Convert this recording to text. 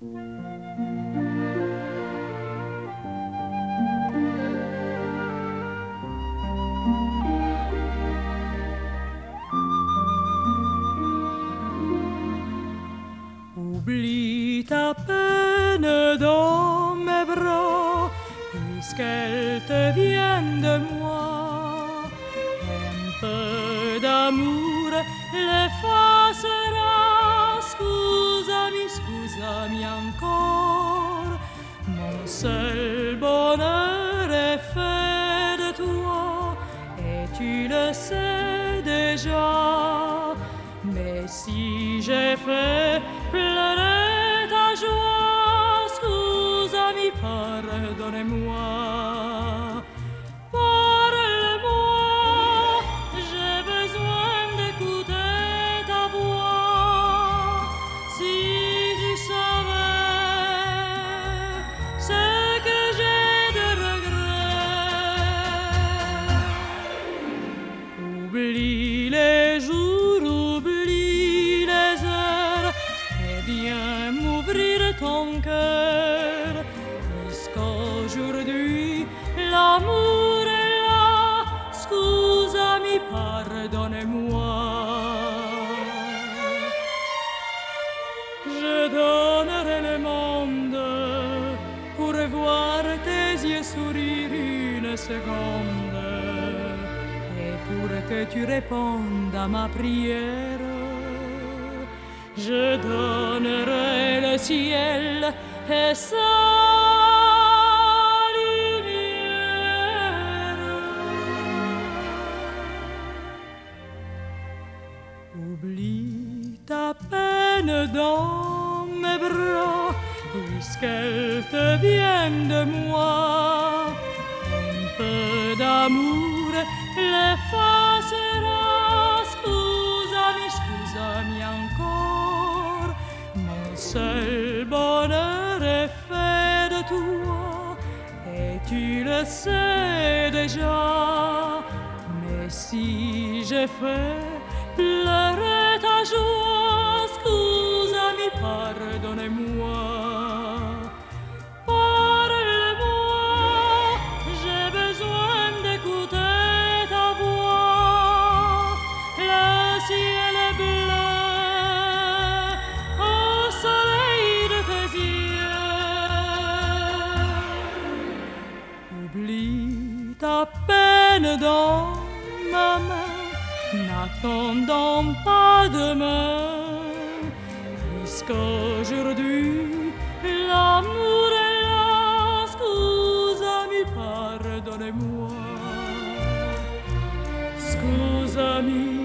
Oublie ta peine dans mes bras, puisqu'elle te vient de moi. Un peu d'amour l'effacera. Mon seul bonheur est fait de toi, et tu le sais déjà. Mais si j'ai fait pleurer ta joie, scusami, pardonnez-moi. Viens m'ouvrir ton cœur. Puisqu'aujourd'hui l'amour est là, scusami, pardonnez-moi. Je donnerai le monde pour voir tes yeux sourire une seconde et pour que tu répondes à ma prière. Je donnerai le ciel et sa lumière. Oublie ta peine dans mes bras, puisqu'elle te vient de moi. Un peu d'amour l'effacera. Seul bonheur est fait de toi, et tu le sais déjà. Mais si j'ai fait pleurer ta peine dans ma main, n'attendons pas demain, puisqu'aujourd'hui l'amour est là. Scusami, pardonnez-moi. Scusami,